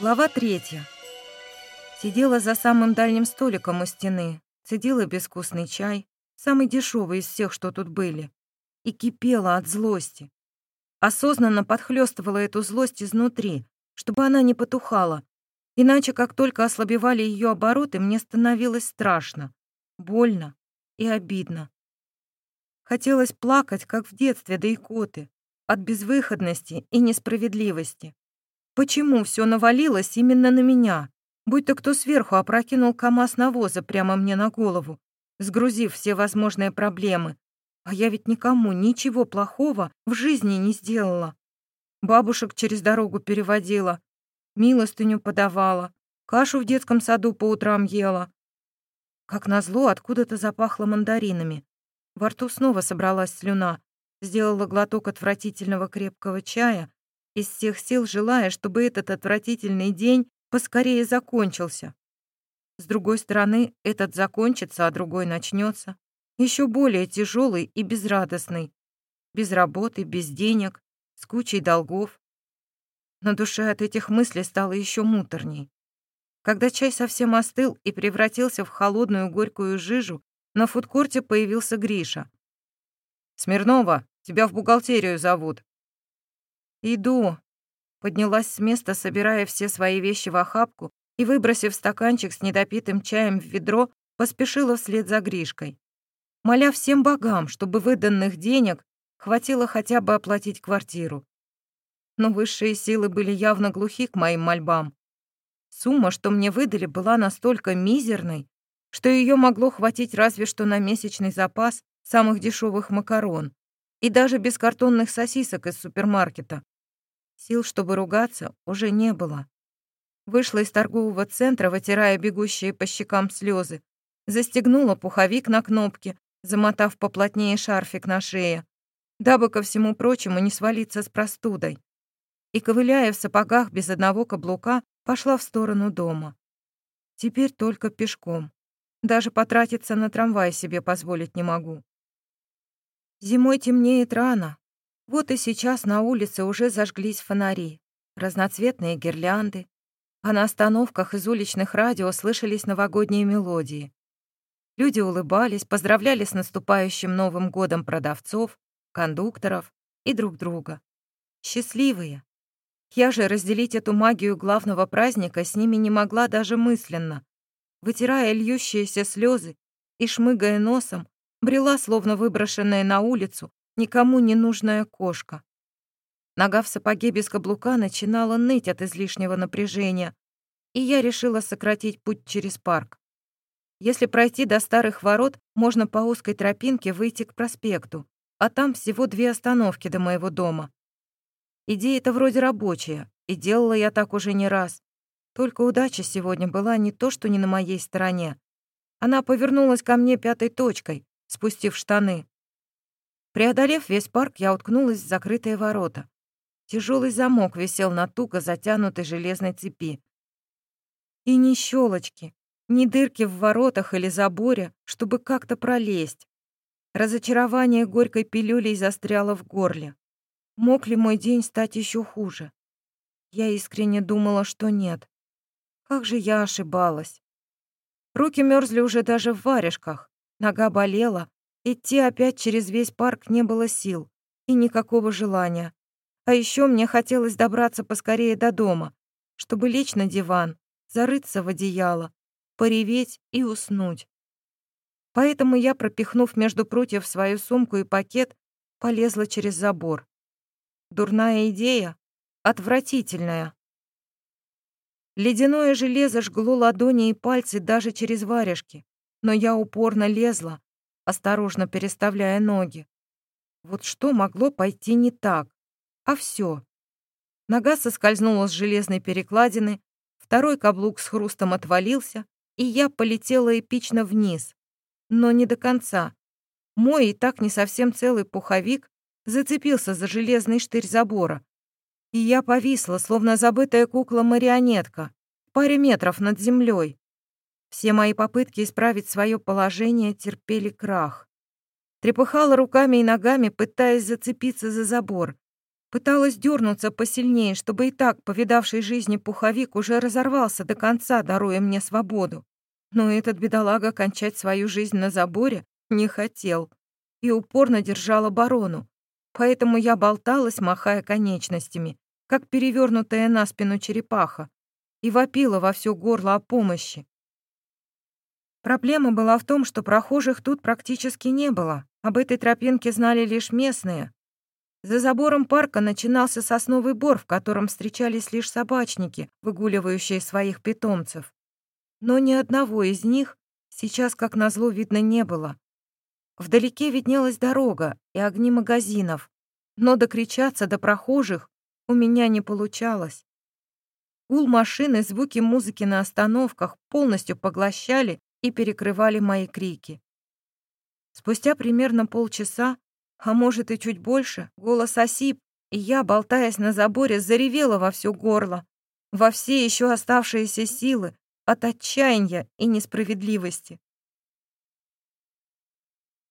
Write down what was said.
Глава третья. Сидела за самым дальним столиком у стены, цедила безвкусный чай, самый дешевый из всех, что тут были, и кипела от злости. Осознанно подхлёстывала эту злость изнутри, чтобы она не потухала, иначе как только ослабевали ее обороты, мне становилось страшно, больно и обидно. Хотелось плакать, как в детстве, да икоты, от безвыходности и несправедливости. Почему все навалилось именно на меня? Будь-то кто сверху опрокинул КамАЗ навоза прямо мне на голову, сгрузив все возможные проблемы. А я ведь никому ничего плохого в жизни не сделала. Бабушек через дорогу переводила, милостыню подавала, кашу в детском саду по утрам ела. Как назло, откуда-то запахло мандаринами. Во рту снова собралась слюна. Сделала глоток отвратительного крепкого чая из всех сил желая, чтобы этот отвратительный день поскорее закончился. С другой стороны, этот закончится, а другой начнется. Еще более тяжелый и безрадостный. Без работы, без денег, с кучей долгов. На душе от этих мыслей стало еще муторней. Когда чай совсем остыл и превратился в холодную горькую жижу, на фудкорте появился Гриша. «Смирнова, тебя в бухгалтерию зовут», «Иду». Поднялась с места, собирая все свои вещи в охапку и, выбросив стаканчик с недопитым чаем в ведро, поспешила вслед за Гришкой. Моля всем богам, чтобы выданных денег хватило хотя бы оплатить квартиру. Но высшие силы были явно глухи к моим мольбам. Сумма, что мне выдали, была настолько мизерной, что ее могло хватить разве что на месячный запас самых дешевых макарон и даже без картонных сосисок из супермаркета. Сил, чтобы ругаться, уже не было. Вышла из торгового центра, вытирая бегущие по щекам слезы, застегнула пуховик на кнопке, замотав поплотнее шарфик на шее, дабы ко всему прочему не свалиться с простудой. И, ковыляя в сапогах без одного каблука, пошла в сторону дома. Теперь только пешком. Даже потратиться на трамвай себе позволить не могу. Зимой темнеет рано, вот и сейчас на улице уже зажглись фонари, разноцветные гирлянды, а на остановках из уличных радио слышались новогодние мелодии. Люди улыбались, поздравляли с наступающим Новым годом продавцов, кондукторов и друг друга. Счастливые. Я же разделить эту магию главного праздника с ними не могла даже мысленно. Вытирая льющиеся слезы и шмыгая носом, брела, словно выброшенная на улицу, никому не нужная кошка. Нога в сапоге без каблука начинала ныть от излишнего напряжения, и я решила сократить путь через парк. Если пройти до старых ворот, можно по узкой тропинке выйти к проспекту, а там всего две остановки до моего дома. Идея-то вроде рабочая, и делала я так уже не раз. Только удача сегодня была не то, что не на моей стороне. Она повернулась ко мне пятой точкой, спустив штаны. Преодолев весь парк, я уткнулась в закрытые ворота. Тяжелый замок висел на туго затянутой железной цепи. И ни щелочки, ни дырки в воротах или заборе, чтобы как-то пролезть. Разочарование горькой пилюлей застряло в горле. Мог ли мой день стать еще хуже? Я искренне думала, что нет. Как же я ошибалась. Руки мерзли уже даже в варежках, нога болела, Идти опять через весь парк не было сил и никакого желания. А еще мне хотелось добраться поскорее до дома, чтобы лечь на диван, зарыться в одеяло, пореветь и уснуть. Поэтому я, пропихнув между прутьев свою сумку и пакет, полезла через забор. Дурная идея, отвратительная. Ледяное железо жгло ладони и пальцы даже через варежки, но я упорно лезла, осторожно переставляя ноги. Вот что могло пойти не так? А все. Нога соскользнула с железной перекладины, второй каблук с хрустом отвалился, и я полетела эпично вниз. Но не до конца. Мой и так не совсем целый пуховик зацепился за железный штырь забора. И я повисла, словно забытая кукла-марионетка, в паре метров над землей. Все мои попытки исправить свое положение терпели крах. Трепыхала руками и ногами, пытаясь зацепиться за забор. Пыталась дернуться посильнее, чтобы и так повидавший жизни пуховик уже разорвался до конца, даруя мне свободу. Но этот бедолага кончать свою жизнь на заборе не хотел и упорно держал оборону. Поэтому я болталась, махая конечностями, как перевернутая на спину черепаха, и вопила во все горло о помощи. Проблема была в том, что прохожих тут практически не было. Об этой тропинке знали лишь местные, за забором парка начинался сосновый бор, в котором встречались лишь собачники, выгуливающие своих питомцев. Но ни одного из них сейчас, как назло, видно не было. Вдалеке виднелась дорога и огни магазинов, но докричаться до прохожих у меня не получалось. Гул машины, звуки музыки на остановках полностью поглощали и перекрывали мои крики. Спустя примерно полчаса а может и чуть больше, голос осип, и я, болтаясь на заборе, заревела во все горло, во все еще оставшиеся силы от отчаяния и несправедливости.